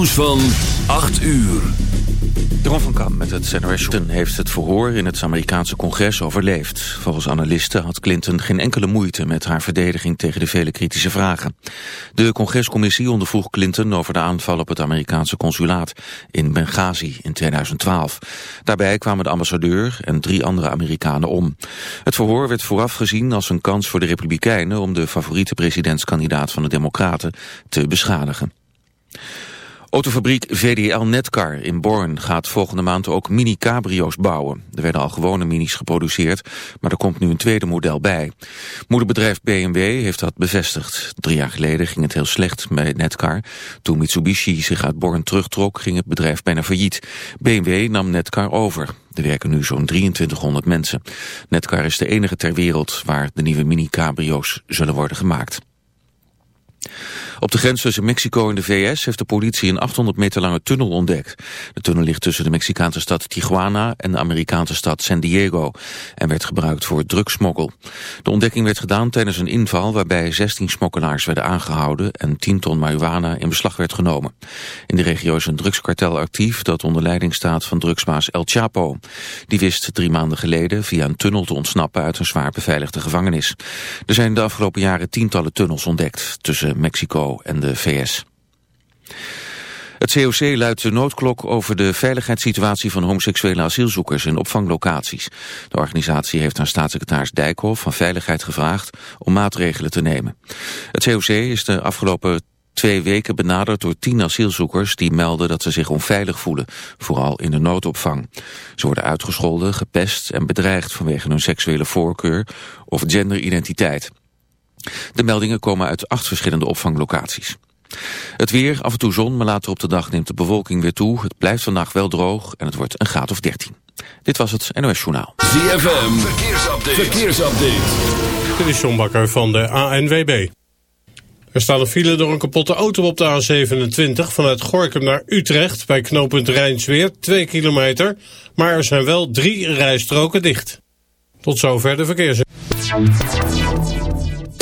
nieuws van 8 uur. Ron van Kam met het NOS heeft het verhoor in het Amerikaanse congres overleefd. Volgens analisten had Clinton geen enkele moeite met haar verdediging tegen de vele kritische vragen. De congrescommissie ondervroeg Clinton over de aanval op het Amerikaanse consulaat in Benghazi in 2012. Daarbij kwamen de ambassadeur en drie andere Amerikanen om. Het verhoor werd vooraf gezien als een kans voor de Republikeinen om de favoriete presidentskandidaat van de Democraten te beschadigen. Autofabriek VDL Netcar in Born gaat volgende maand ook mini-cabrio's bouwen. Er werden al gewone minis geproduceerd, maar er komt nu een tweede model bij. Moederbedrijf BMW heeft dat bevestigd. Drie jaar geleden ging het heel slecht bij Netcar. Toen Mitsubishi zich uit Born terugtrok, ging het bedrijf bijna failliet. BMW nam Netcar over. Er werken nu zo'n 2300 mensen. Netcar is de enige ter wereld waar de nieuwe mini-cabrio's zullen worden gemaakt. Op de grens tussen Mexico en de VS heeft de politie een 800 meter lange tunnel ontdekt. De tunnel ligt tussen de Mexicaanse stad Tijuana en de Amerikaanse stad San Diego en werd gebruikt voor drugsmokkel. De ontdekking werd gedaan tijdens een inval waarbij 16 smokkelaars werden aangehouden en 10 ton marihuana in beslag werd genomen. In de regio is een drugskartel actief dat onder leiding staat van drugsmaas El Chapo. Die wist drie maanden geleden via een tunnel te ontsnappen uit een zwaar beveiligde gevangenis. Er zijn de afgelopen jaren tientallen tunnels ontdekt tussen Mexico en de VS. Het COC luidt de noodklok over de veiligheidssituatie van homoseksuele asielzoekers in opvanglocaties. De organisatie heeft aan staatssecretaris Dijkhoff van Veiligheid gevraagd om maatregelen te nemen. Het COC is de afgelopen twee weken benaderd door tien asielzoekers die melden dat ze zich onveilig voelen, vooral in de noodopvang. Ze worden uitgescholden, gepest en bedreigd vanwege hun seksuele voorkeur of genderidentiteit. De meldingen komen uit acht verschillende opvanglocaties. Het weer, af en toe zon, maar later op de dag neemt de bewolking weer toe. Het blijft vandaag wel droog en het wordt een graad of 13. Dit was het NOS Journaal. ZFM, verkeersupdate. verkeersupdate. Dit is John Bakker van de ANWB. Er staat een file door een kapotte auto op de A27 vanuit Gorkum naar Utrecht bij knooppunt Rijnsweer, 2 kilometer. Maar er zijn wel drie rijstroken dicht. Tot zover de verkeers.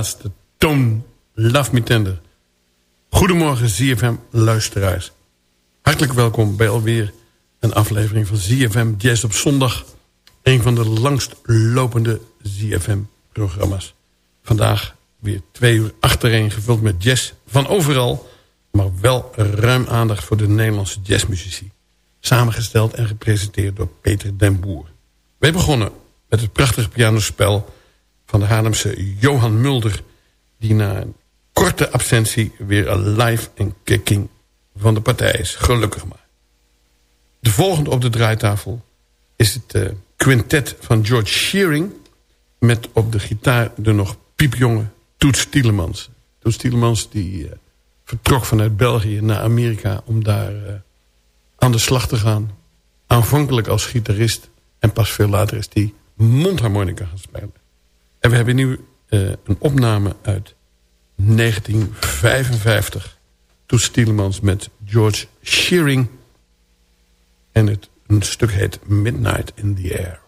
Laatste toon. Love Me Tender. Goedemorgen ZFM luisteraars. Hartelijk welkom bij alweer een aflevering van ZFM Jazz op zondag. Een van de langst lopende ZFM-programma's. Vandaag weer twee uur achtereen gevuld met jazz van overal... maar wel ruim aandacht voor de Nederlandse jazzmuzici. Samengesteld en gepresenteerd door Peter den Boer. Wij begonnen met het prachtige pianospel van de Haarlemse Johan Mulder... die na een korte absentie weer live en kicking van de partij is. Gelukkig maar. De volgende op de draaitafel is het uh, quintet van George Shearing... met op de gitaar de nog piepjonge Toets Tielemans. Toets Tielemans die uh, vertrok vanuit België naar Amerika... om daar uh, aan de slag te gaan. Aanvankelijk als gitarist en pas veel later is die mondharmonica gaan spelen. En we hebben nu een opname uit 1955. Toets Tielemans met George Shearing... En het een stuk heet Midnight in the Air.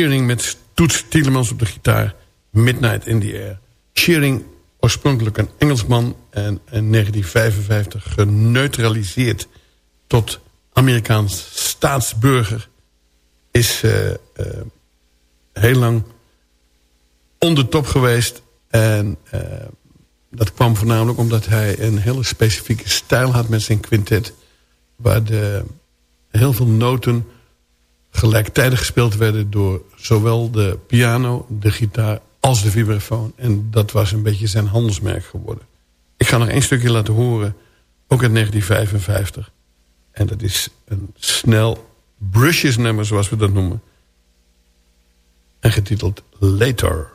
Shearing met Toets Tielemans op de gitaar. Midnight in the Air. Shearing, oorspronkelijk een Engelsman... en in 1955 geneutraliseerd tot Amerikaans staatsburger... is uh, uh, heel lang onder top geweest. En uh, dat kwam voornamelijk omdat hij een hele specifieke stijl had met zijn quintet... waar de, heel veel noten gelijktijdig gespeeld werden door zowel de piano, de gitaar als de vibrafoon. En dat was een beetje zijn handelsmerk geworden. Ik ga nog één stukje laten horen, ook uit 1955. En dat is een snel brushes nummer, zoals we dat noemen. En getiteld Later.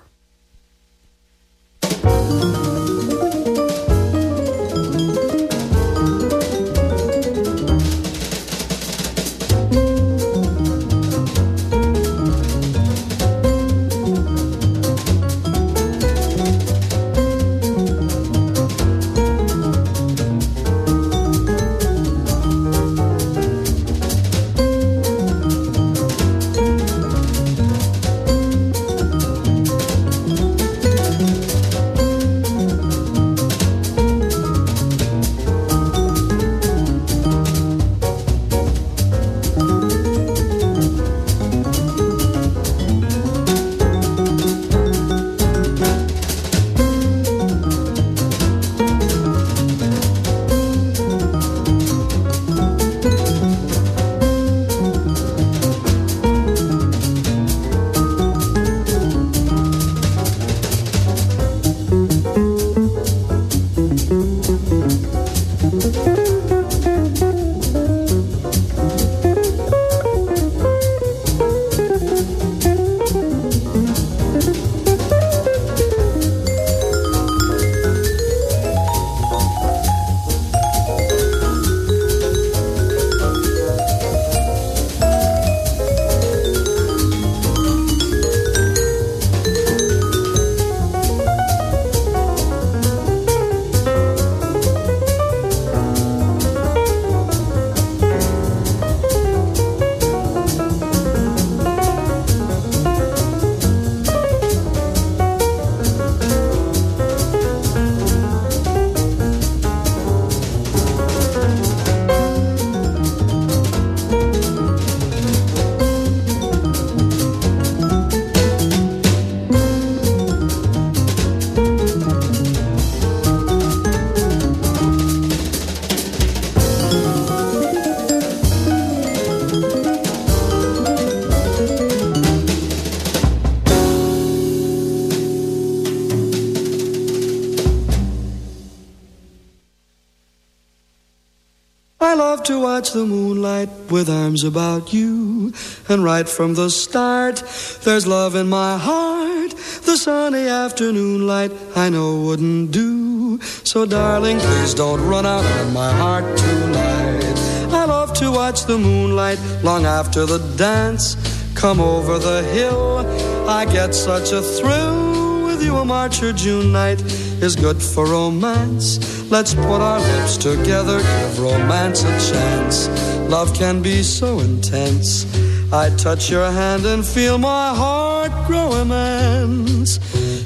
Watch the moonlight with arms about you. And right from the start, there's love in my heart. The sunny afternoon light I know wouldn't do. So darling, please don't run out on my heart tonight. I love to watch the moonlight long after the dance. Come over the hill, I get such a thrill with you. A March or June night is good for romance. Let's put our lips together, give romance a chance. Love can be so intense. I touch your hand and feel my heart grow immense.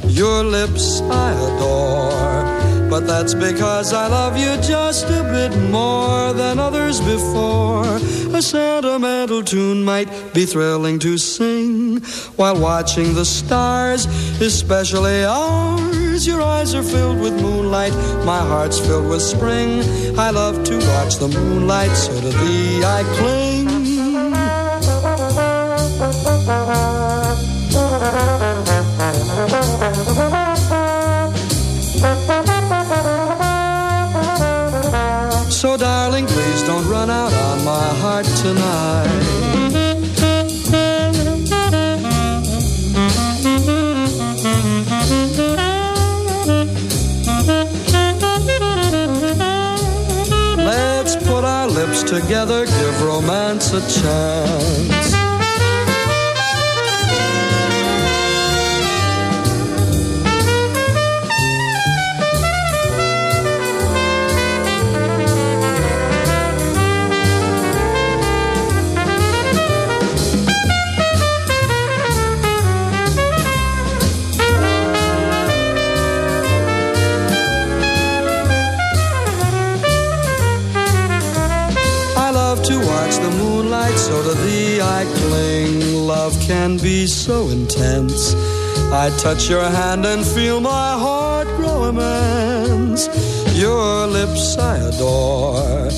Your lips I adore, but that's because I love you just a bit more than others before. A sentimental tune might be thrilling to sing while watching the stars, especially ours. Your eyes are filled with moonlight, my heart's filled with spring. I love to watch the moonlight, so to thee I cling. A chance. Can be so intense. I touch your hand and feel my heart grow immense. Your lips I adore,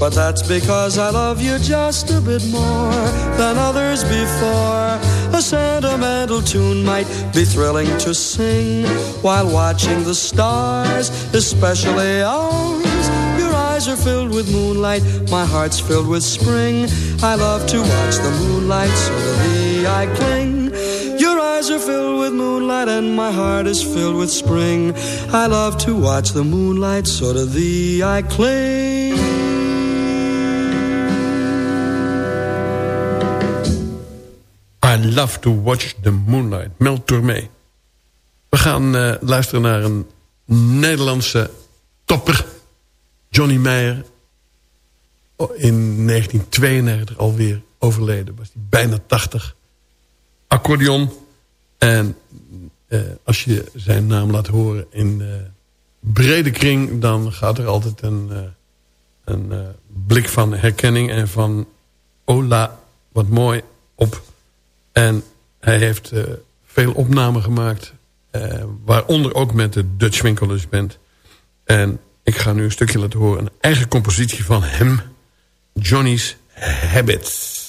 but that's because I love you just a bit more than others before. A sentimental tune might be thrilling to sing while watching the stars, especially ours. Your eyes are filled with moonlight, my heart's filled with spring. I love to watch the moonlight, so I cling. Your eyes are filled with moonlight, and my heart is filled with spring. I love to watch the moonlight, so to thee I cling. I love to watch the moonlight. Mel Tormé. We gaan eh, luisteren naar een Nederlandse topper. Johnny Meijer. Oh, In 1992 alweer overleden. Was hij bijna 80. Accordeon. En eh, als je zijn naam laat horen in eh, brede kring... dan gaat er altijd een, eh, een eh, blik van herkenning en van... Ola, wat mooi op. En hij heeft veel opnamen gemaakt. waaronder ook met de Dutch Winkelers Band. En ik ga nu een stukje laten horen. Een eigen compositie van hem. Johnny's Habits.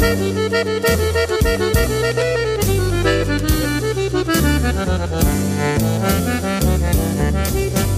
Thank you.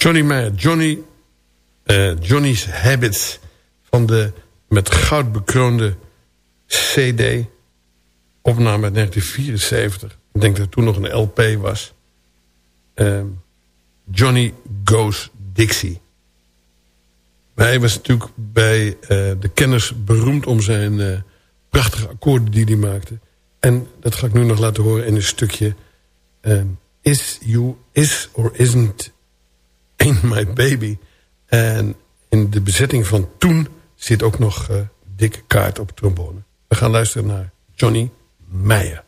Johnny Mayer, Johnny, uh, Johnny's Habits van de met goud bekroonde CD. Opname uit 1974. Ik denk dat het toen nog een LP was. Uh, Johnny Goes Dixie. hij was natuurlijk bij uh, de kenners beroemd om zijn uh, prachtige akkoorden die hij maakte. En dat ga ik nu nog laten horen in een stukje... is you is or isn't Ain't My Baby. En in de bezetting van toen zit ook nog uh, dikke kaart op trombone. We gaan luisteren naar Johnny Meijer.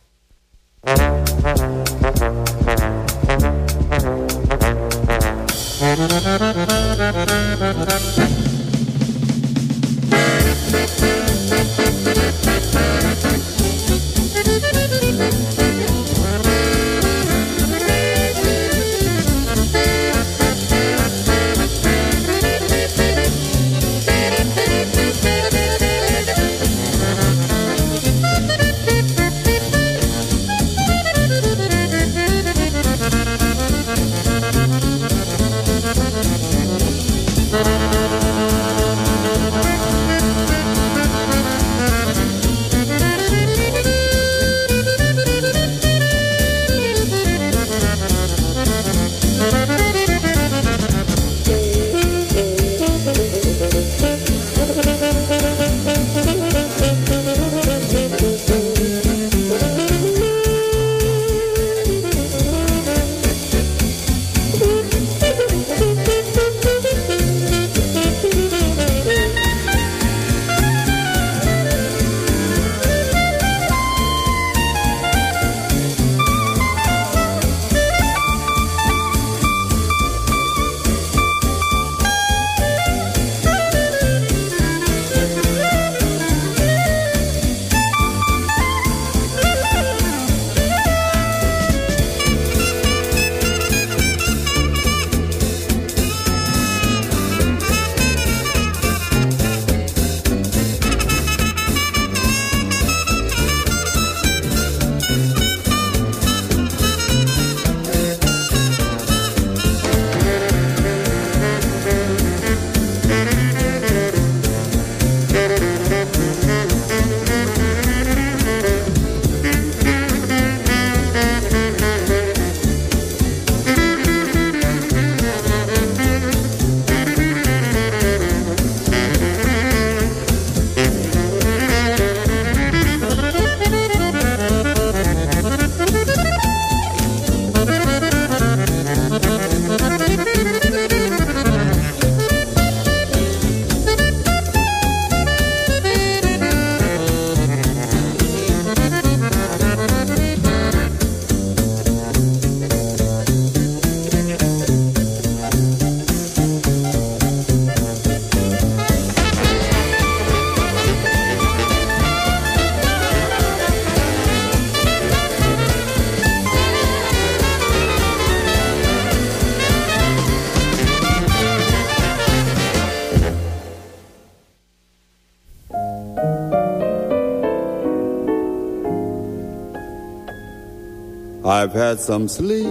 I've had some sleepless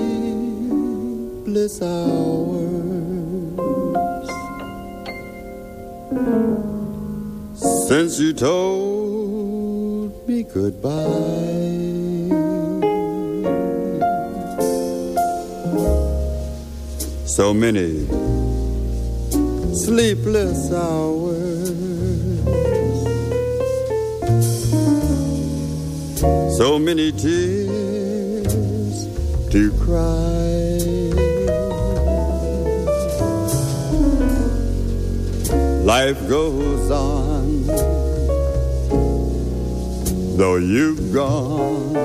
hours. Since you told me goodbye. So many sleepless hours. So many tears to cry. Life goes on, though you've gone.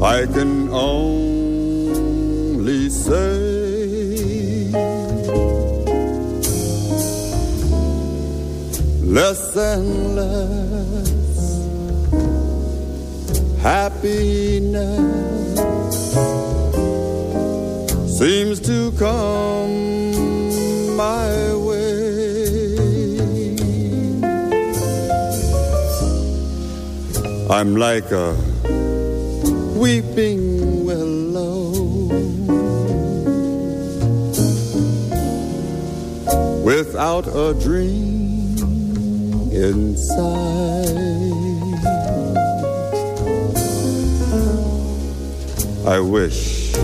I can only say. Less and less happiness seems to come my way. I'm like a weeping willow without a dream inside. I wish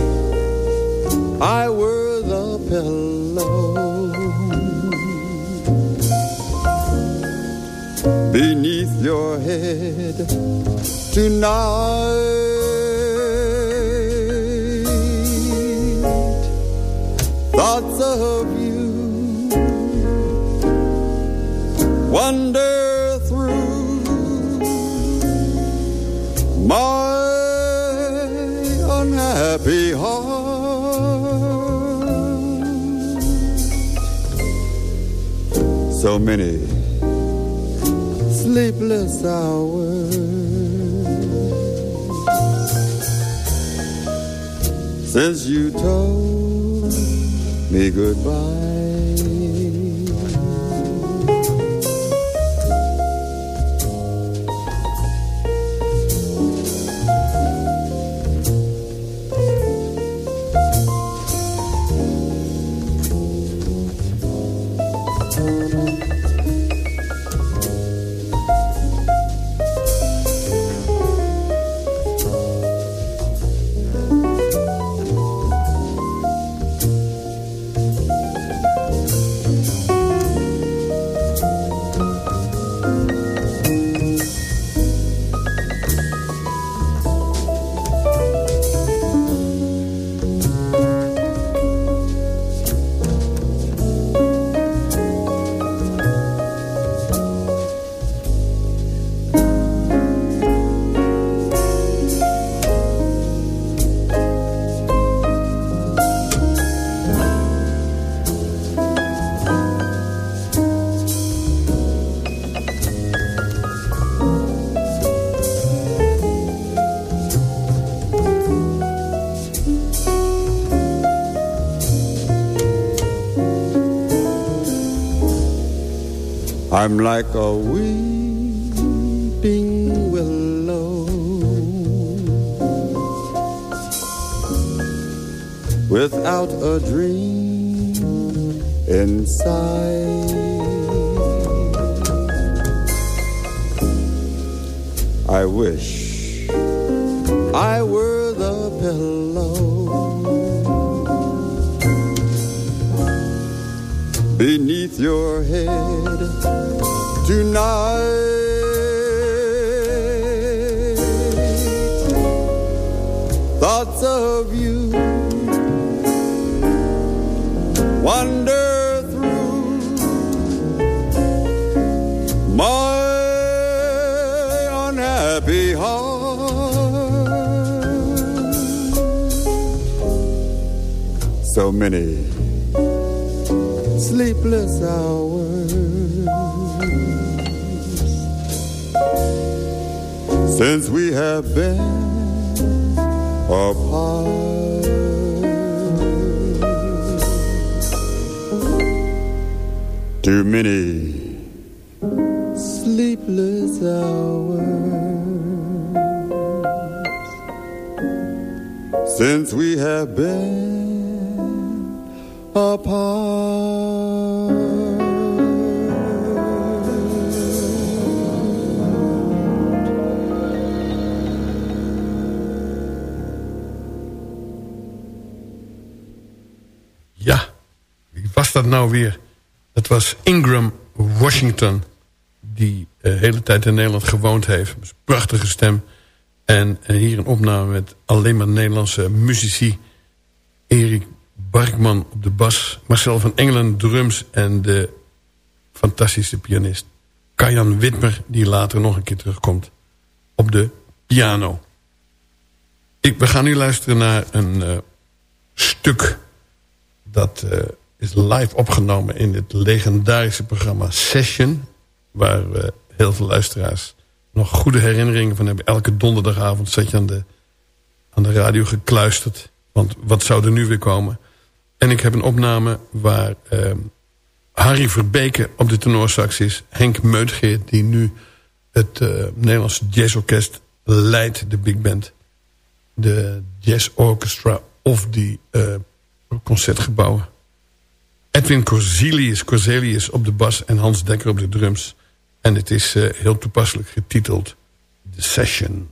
I were the pillow beneath your head tonight. Thoughts of you through So many sleepless hours since you told me goodbye. I'm like a weeping willow. Without a dream inside I wish I were the pillow. Beneath your head tonight. Thoughts of you wander through my unhappy heart. So many sleepless hours since we have been apart. Too many sleepless hours since we have been apart. Dat nou weer? Dat was Ingram Washington. Die de hele tijd in Nederland gewoond heeft. Prachtige stem. En, hier een opname met alleen maar Nederlandse muzici. Erik Barkman op de bas. Marcel van Engelen drums. En de fantastische pianist Kajan Witmer... die later nog een keer terugkomt op de piano. Ik, we gaan nu luisteren naar een uh, stuk... dat is live opgenomen in het legendarische programma Session... waar heel veel luisteraars nog goede herinneringen van hebben. Elke donderdagavond zat je aan de, aan de radio gekluisterd. Want wat zou er nu weer komen? En ik heb een opname waar uh, Harry Verbeke op de tenorsax is. Henk Meutgeert die nu het uh, Nederlandse jazzorkest leidt, de big band. De jazz orchestra of die uh, concertgebouwen. Edwin Corzelius, Corzelius op de bas en Hans Dekker op de drums. En het is uh, heel toepasselijk getiteld The Session.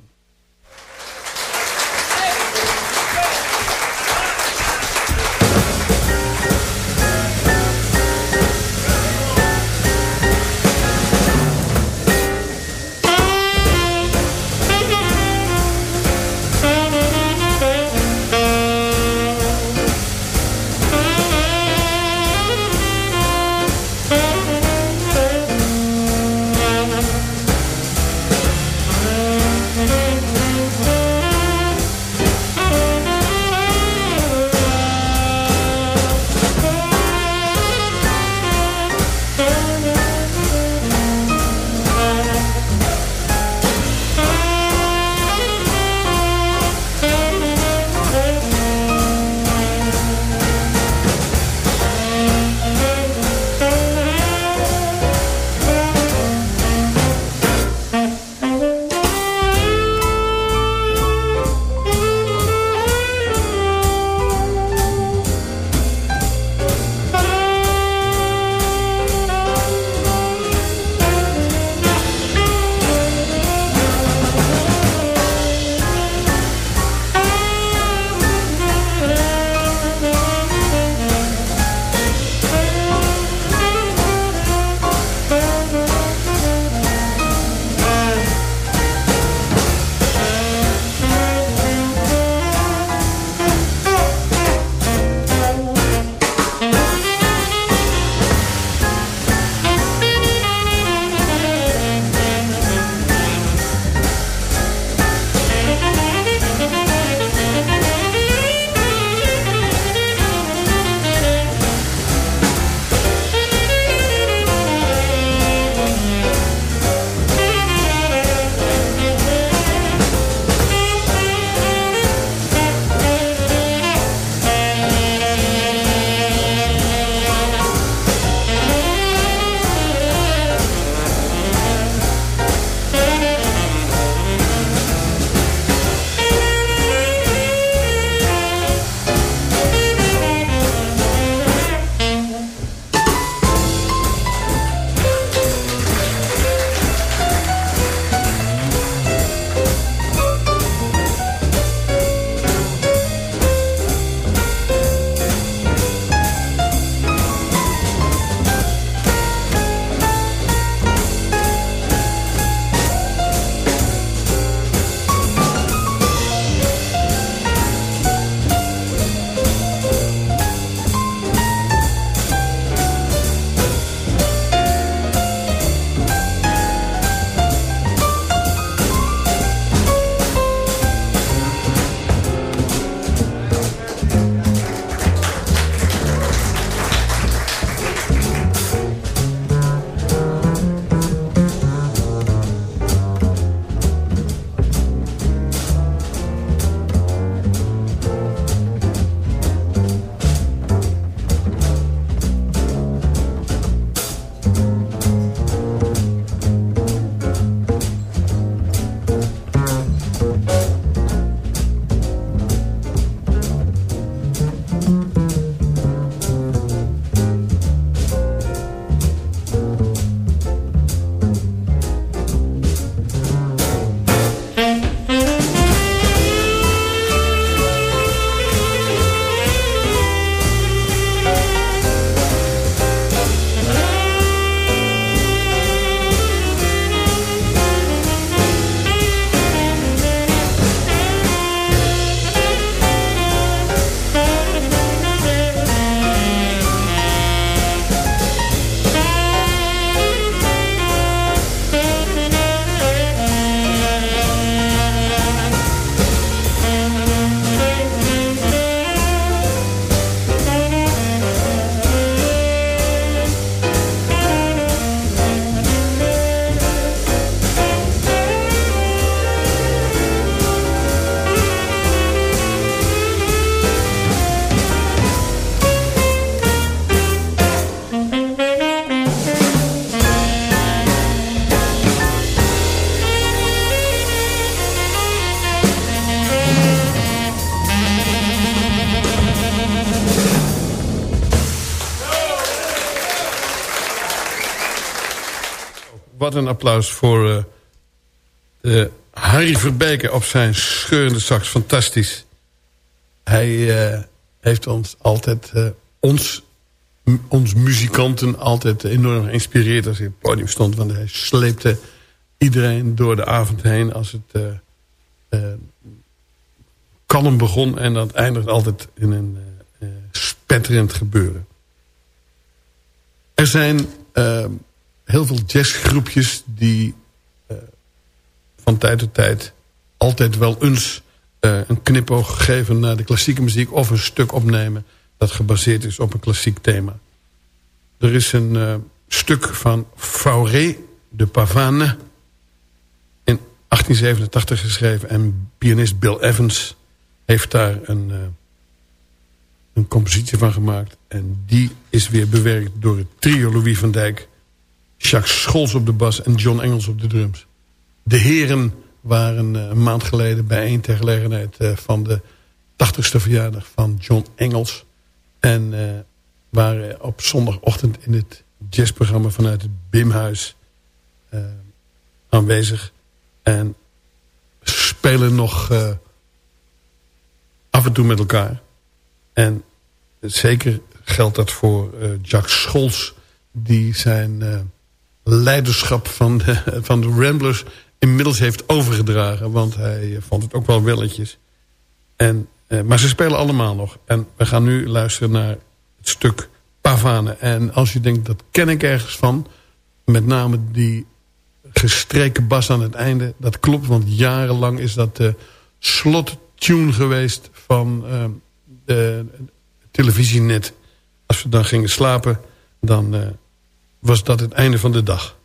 Wat een applaus voor uh, Harry Verbeke op zijn scheurende sax. Fantastisch. Hij uh, heeft ons altijd, uh, ons, ons muzikanten altijd enorm geïnspireerd als hij op het podium stond. Want hij sleepte iedereen door de avond heen als het kalm begon. En dat eindigt altijd in een spetterend gebeuren. Er zijn heel veel jazzgroepjes die uh, van tijd tot tijd altijd wel eens uh, een knipoog geven naar de klassieke muziek of een stuk opnemen dat gebaseerd is op een klassiek thema. Er is een uh, stuk van Fauré de Pavane in 1887 geschreven en pianist Bill Evans heeft daar een, een compositie van gemaakt. En die is weer bewerkt door het trio Louis van Dijk Jacques Scholz op de bas en John Engels op de drums. De heren waren eh, een maand geleden bijeen ter gelegenheid eh, van de 80ste verjaardag van John Engels. En uh, waren op zondagochtend in het jazzprogramma vanuit het Bimhuis aanwezig. En spelen nog af en toe met elkaar. En zeker geldt dat voor Jacques Scholz. Die zijn leiderschap van de, van de Ramblers inmiddels heeft overgedragen. Want hij vond het ook wel welletjes. En, eh, maar ze spelen allemaal nog. En we gaan nu luisteren naar het stuk Pavane. En als je denkt, dat ken ik ergens van. Met name die gestreken bas aan het einde. Dat klopt, want jarenlang is dat de slottune geweest van uh, de televisienet. Als we dan gingen slapen, dan... Uh, was dat het einde van de dag.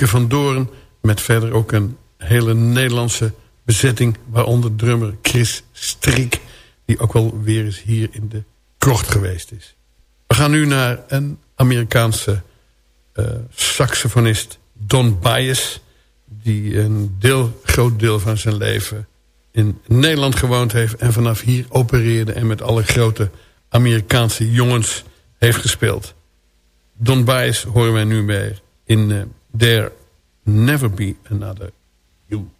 Van Doorn... met verder ook een hele Nederlandse bezetting... waaronder drummer Chris Strik... die ook wel weer eens hier in de krocht geweest is. We gaan nu naar een Amerikaanse eh, saxofonist... Don Bias... die een deel, groot deel van zijn leven in Nederland gewoond heeft... en vanaf hier opereerde en met alle grote Amerikaanse jongens heeft gespeeld. Don Bias horen wij nu mee in eh, There Never Be Another You.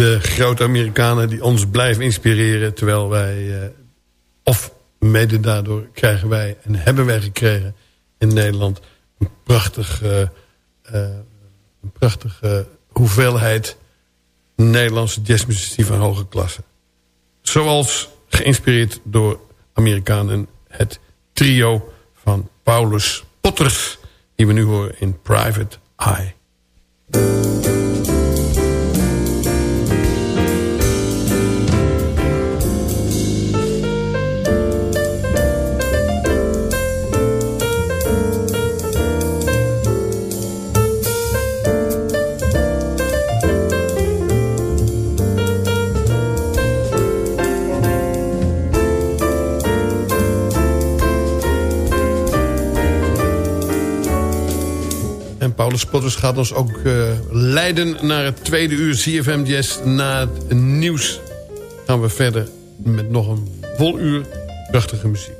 De grote Amerikanen die ons blijven inspireren... terwijl wij, uh, of mede daardoor krijgen wij en hebben wij gekregen in Nederland... een prachtig, uh, uh, een prachtige hoeveelheid Nederlandse jazzmuzici van hoge klasse. Zoals geïnspireerd door Amerikanen het trio van Paulus Potters... die we nu horen in Private Eye. Paulus Potters gaat ons ook uh, leiden naar het tweede uur CFM. Na het nieuws gaan we verder met nog een vol uur prachtige muziek.